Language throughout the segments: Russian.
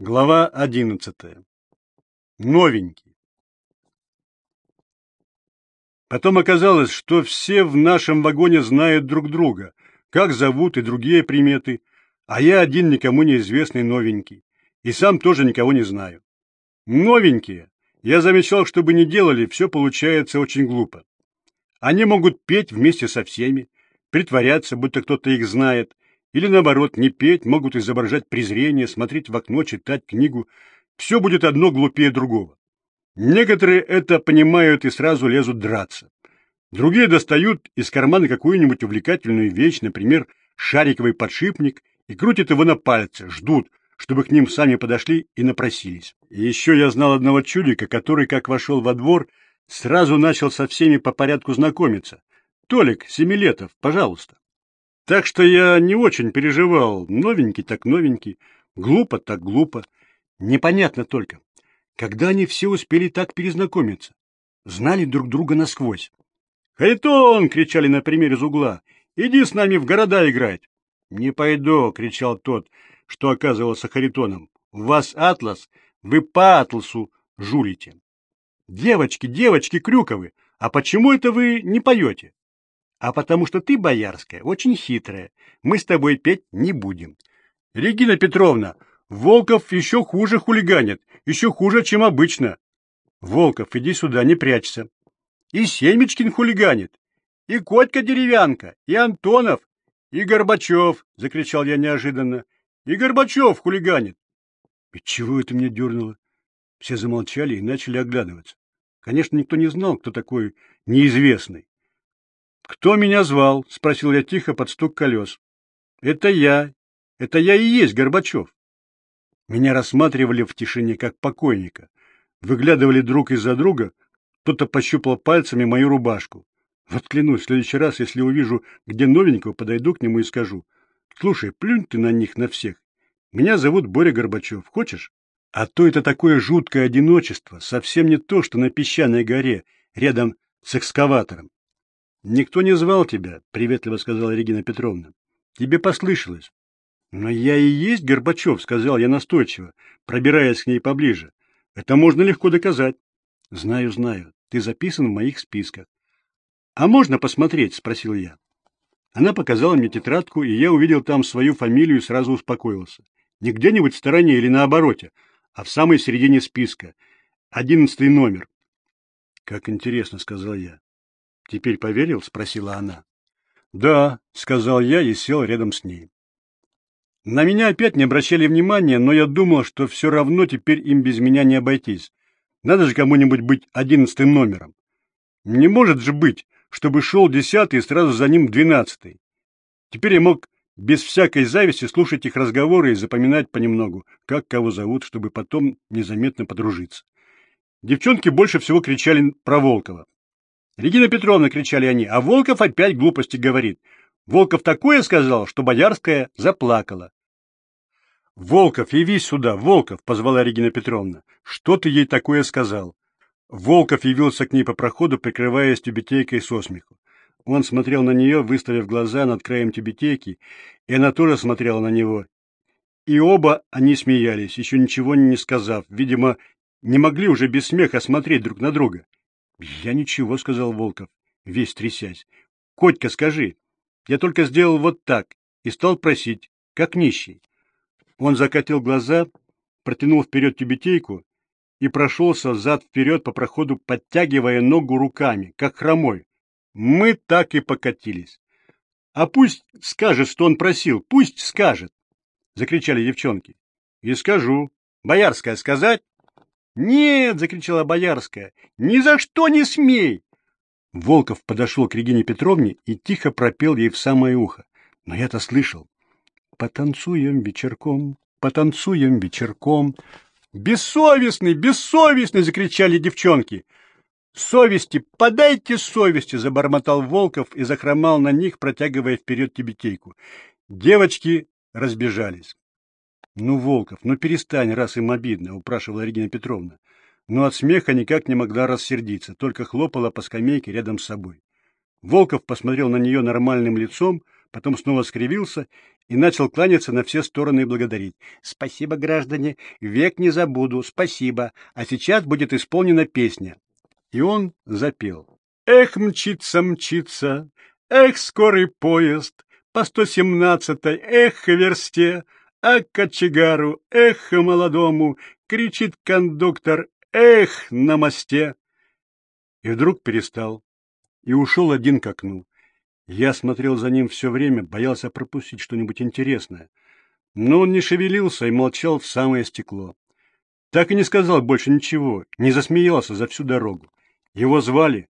Глава одиннадцатая. Новенький. Потом оказалось, что все в нашем вагоне знают друг друга, как зовут и другие приметы, а я один никому неизвестный новенький, и сам тоже никого не знаю. Новенькие, я замечал, что бы ни делали, все получается очень глупо. Они могут петь вместе со всеми, притворяться, будто кто-то их знает, или, наоборот, не петь, могут изображать презрение, смотреть в окно, читать книгу. Все будет одно глупее другого. Некоторые это понимают и сразу лезут драться. Другие достают из кармана какую-нибудь увлекательную вещь, например, шариковый подшипник, и крутят его на пальце, ждут, чтобы к ним сами подошли и напросились. И еще я знал одного чудика, который, как вошел во двор, сразу начал со всеми по порядку знакомиться. «Толик, Семилетов, пожалуйста». Так что я не очень переживал. Новенький так новенький, глупо так глупо. Непонятно только, когда они все успели так перезнакомиться, знали друг друга насквозь. «Харитон!» — кричали, например, из угла. «Иди с нами в города играть!» «Не пойду!» — кричал тот, что оказывался Харитоном. «У вас атлас, вы по атласу жулите!» «Девочки, девочки Крюковы, а почему это вы не поете?» А потому что ты, боярская, очень хитрая. Мы с тобой петь не будем. Регина Петровна, Волков еще хуже хулиганит, еще хуже, чем обычно. Волков, иди сюда, не прячься. И Семечкин хулиганит, и Котька Деревянка, и Антонов, и Горбачев, — закричал я неожиданно, — и Горбачев хулиганит. И чего это меня дернуло? Все замолчали и начали оглядываться. Конечно, никто не знал, кто такой неизвестный. «Кто меня звал?» — спросил я тихо под стук колес. «Это я. Это я и есть Горбачев». Меня рассматривали в тишине как покойника. Выглядывали друг из-за друга, кто-то пощупал пальцами мою рубашку. Вот клянусь, в следующий раз, если увижу, где новенького, подойду к нему и скажу. Слушай, плюнь ты на них, на всех. Меня зовут Боря Горбачев. Хочешь? А то это такое жуткое одиночество, совсем не то, что на песчаной горе, рядом с экскаватором. Никто не звал тебя, приветливо сказала Регина Петровна. Тебе послышалось. Но я и есть Горбачев, сказал я настойчиво, пробираясь к ней поближе. Это можно легко доказать. Знаю, знаю. Ты записан в моих списках. А можно посмотреть, спросил я. Она показала мне тетрадку, и я увидел там свою фамилию и сразу успокоился. Не где-нибудь в стороне или на обороте, а в самой середине списка. Одиннадцатый номер. Как интересно, сказал я. Теперь поверил? спросила она. Да, сказал я и сел рядом с ней. На меня опять не обращали внимания, но я думал, что все равно теперь им без меня не обойтись. Надо же кому-нибудь быть одиннадцатым номером. Не может же быть, чтобы шел десятый и сразу за ним двенадцатый. Теперь я мог без всякой зависти слушать их разговоры и запоминать понемногу, как кого зовут, чтобы потом незаметно подружиться. Девчонки больше всего кричали про Волкова. Регина Петровна, кричали они, а Волков опять глупости говорит. Волков такое сказал, что Боярская заплакала. Волков, явись сюда, Волков, позвала Регина Петровна. Что ты ей такое сказал? Волков явился к ней по проходу, прикрываясь тюбетейкой со смеху. Он смотрел на нее, выставив глаза над краем тюбетейки, и она тоже смотрела на него. И оба они смеялись, еще ничего не сказав, видимо, не могли уже без смеха смотреть друг на друга. — Я ничего, — сказал Волков, весь трясясь. — Котька, скажи. Я только сделал вот так и стал просить, как нищий. Он закатил глаза, протянул вперед тюбетейку и прошелся зад-вперед по проходу, подтягивая ногу руками, как хромой. Мы так и покатились. — А пусть скажет, что он просил, пусть скажет! — закричали девчонки. — И скажу. Боярская сказать? «Нет!» — закричала Боярская. «Ни за что не смей!» Волков подошел к Регине Петровне и тихо пропел ей в самое ухо. Но я-то слышал. «Потанцуем вечерком, потанцуем вечерком». «Бессовестный, бессовестный!» — закричали девчонки. «Совести, подайте совести!» — забормотал Волков и захромал на них, протягивая вперед тибетейку. Девочки разбежались. Ну, Волков, ну перестань, раз им обидно, упрашивала Регина Петровна. Но от смеха никак не могла рассердиться, только хлопала по скамейке рядом с собой. Волков посмотрел на нее нормальным лицом, потом снова скривился и начал кланяться на все стороны и благодарить. «Спасибо, граждане, век не забуду, спасибо, а сейчас будет исполнена песня». И он запел. «Эх, мчится, мчится, эх, скорый поезд, по сто семнадцатой, эх, версте, а кочегару, эх, молодому, кричит кондуктор, эх, на мосте». И вдруг перестал и ушел один к окну. Я смотрел за ним все время, боялся пропустить что-нибудь интересное. Но он не шевелился и молчал в самое стекло. Так и не сказал больше ничего, не засмеялся за всю дорогу. Его звали,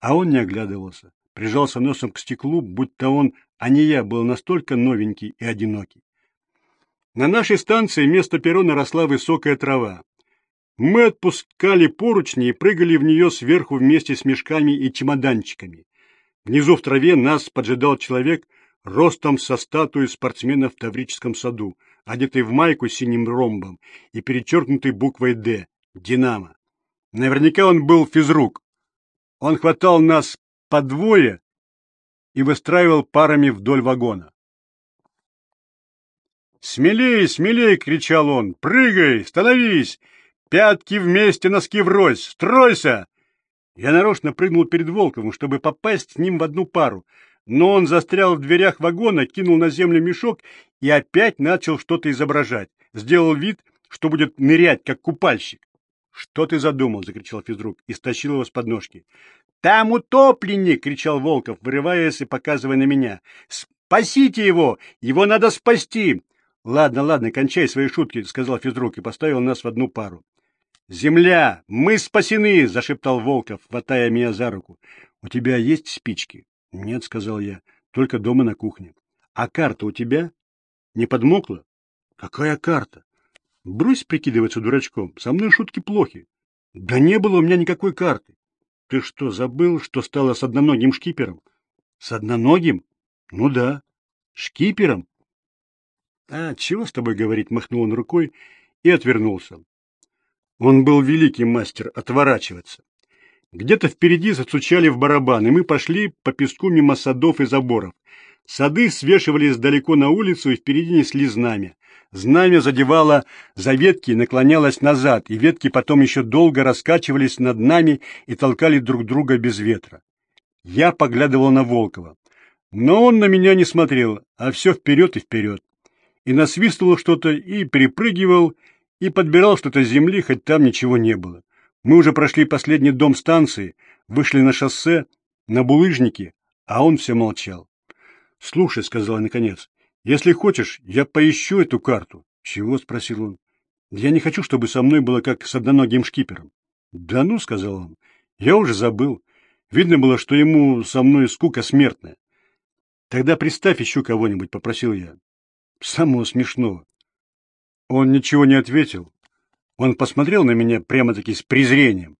а он не оглядывался, прижался носом к стеклу, будто он, а не я, был настолько новенький и одинокий. На нашей станции вместо перрона росла высокая трава. Мы отпускали поручни и прыгали в нее сверху вместе с мешками и чемоданчиками. Внизу в траве нас поджидал человек ростом со статуей спортсмена в Таврическом саду, одетый в майку с синим ромбом и перечеркнутый буквой «Д» — «Динамо». Наверняка он был физрук. Он хватал нас по двое и выстраивал парами вдоль вагона. «Смелей, смелей!» — кричал он. «Прыгай! Становись! Пятки вместе, носки врозь! Стройся!» Я нарочно прыгнул перед Волковым, чтобы попасть с ним в одну пару, но он застрял в дверях вагона, кинул на землю мешок и опять начал что-то изображать. Сделал вид, что будет нырять, как купальщик. — Что ты задумал? — закричал физрук и стащил его с подножки. — Там утопленник! — кричал Волков, вырываясь и показывая на меня. — Спасите его! Его надо спасти! — Ладно, ладно, кончай свои шутки, — сказал физрук и поставил нас в одну пару. «Земля! Мы спасены!» — зашептал Волков, хватая меня за руку. «У тебя есть спички?» «Нет», — сказал я, — «только дома на кухне». «А карта у тебя? Не подмокла?» «Какая карта?» «Брось прикидываться дурачком, со мной шутки плохи». «Да не было у меня никакой карты». «Ты что, забыл, что стало с одноногим шкипером?» «С одноногим? Ну да. Шкипером?» «А, чего с тобой говорить?» — махнул он рукой и отвернулся. Он был великий мастер отворачиваться. Где-то впереди застучали в барабан, и мы пошли по песку мимо садов и заборов. Сады свешивались далеко на улицу, и впереди несли знамя. Знамя задевало за ветки и наклонялось назад, и ветки потом еще долго раскачивались над нами и толкали друг друга без ветра. Я поглядывал на Волкова. Но он на меня не смотрел, а все вперед и вперед. И насвистывал что-то, и перепрыгивал, и подбирал что-то с земли, хоть там ничего не было. Мы уже прошли последний дом станции, вышли на шоссе, на булыжники, а он все молчал. — Слушай, — сказал я наконец, — если хочешь, я поищу эту карту. — Чего? — спросил он. — Я не хочу, чтобы со мной было как с одноногим шкипером. — Да ну, — сказал он, — я уже забыл. Видно было, что ему со мной скука смертная. — Тогда представь еще кого-нибудь, — попросил я. — Самого смешного. Он ничего не ответил. Он посмотрел на меня прямо-таки с презрением.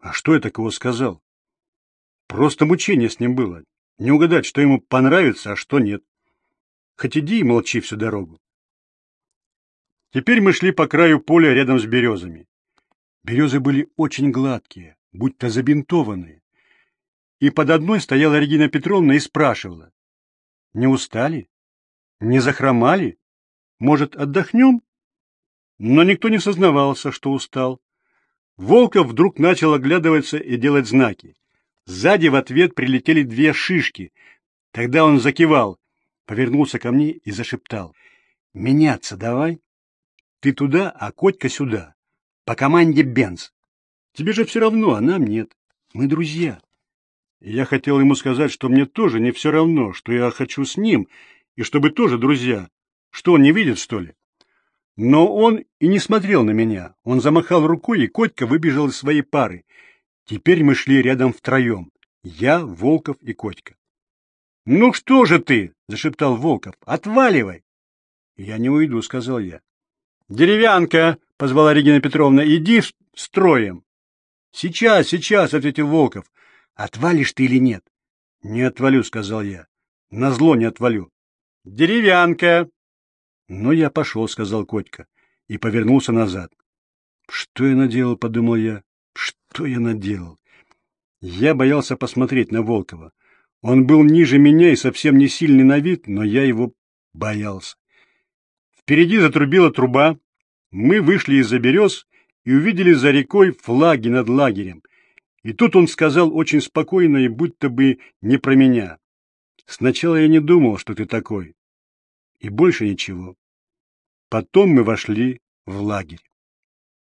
А что я такого сказал? Просто мучение с ним было. Не угадать, что ему понравится, а что нет. Хоть иди и молчи всю дорогу. Теперь мы шли по краю поля рядом с березами. Березы были очень гладкие, будто забинтованные. И под одной стояла Регина Петровна и спрашивала. Не устали? Не захромали? Может, отдохнем? но никто не сознавался, что устал. Волков вдруг начал оглядываться и делать знаки. Сзади в ответ прилетели две шишки. Тогда он закивал, повернулся ко мне и зашептал. — Меняться давай. Ты туда, а Котька сюда. По команде Бенц. Тебе же все равно, а нам нет. Мы друзья. я хотел ему сказать, что мне тоже не все равно, что я хочу с ним, и чтобы тоже друзья. Что, он не видит, что ли? Но он и не смотрел на меня. Он замахал рукой, и Котька выбежал из своей пары. Теперь мы шли рядом втроем. Я, Волков и Котька. — Ну что же ты? — зашептал Волков. — Отваливай! — Я не уйду, — сказал я. — Деревянка! — позвала Регина Петровна. — Иди строем. — Сейчас, сейчас, — ответил Волков. — Отвалишь ты или нет? — Не отвалю, — сказал я. — Назло не отвалю. — Деревянка! «Ну, я пошел», — сказал Котька, и повернулся назад. «Что я наделал?» — подумал я. «Что я наделал?» Я боялся посмотреть на Волкова. Он был ниже меня и совсем не сильный на вид, но я его Боялся. Впереди затрубила труба. Мы вышли из-за берез и увидели за рекой флаги над лагерем. И тут он сказал очень спокойно и будто бы не про меня. Сначала я не думал, что ты такой. И больше ничего. Потом мы вошли в лагерь.